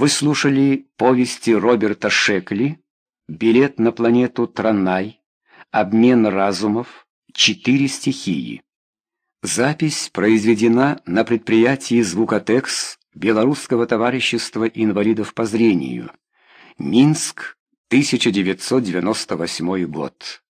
Вы слушали повести Роберта Шекли «Билет на планету Транай», «Обмен разумов», «Четыре стихии». Запись произведена на предприятии «Звукотекс» Белорусского товарищества инвалидов по зрению. Минск, 1998 год.